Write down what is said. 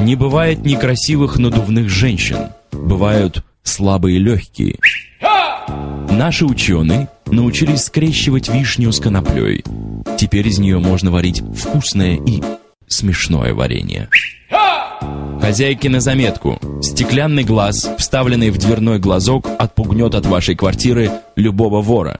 Не бывает некрасивых надувных женщин. Бывают слабые легкие. Наши ученые научились скрещивать вишню с коноплей. Теперь из нее можно варить вкусное и смешное варенье. Хозяйки на заметку. Стеклянный глаз, вставленный в дверной глазок, отпугнет от вашей квартиры любого вора.